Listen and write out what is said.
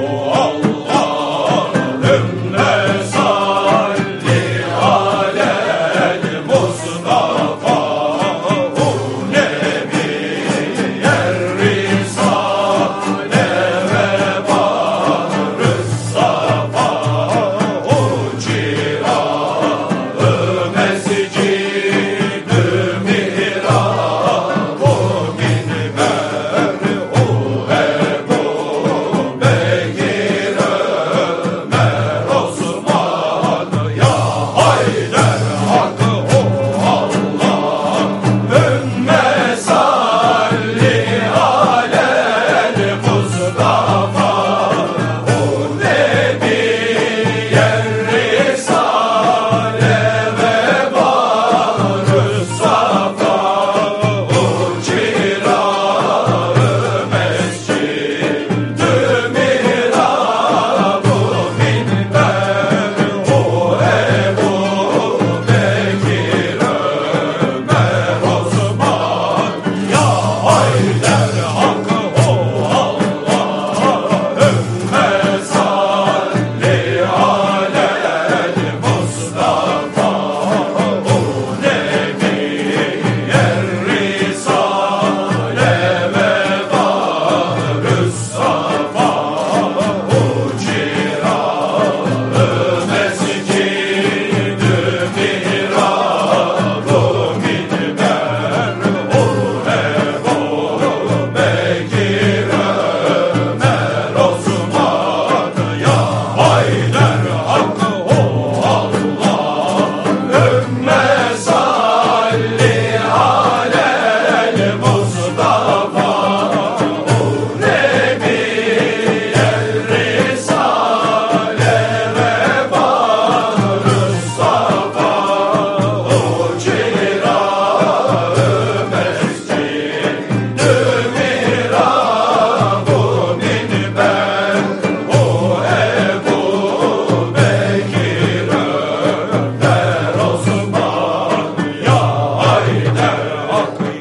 Oh.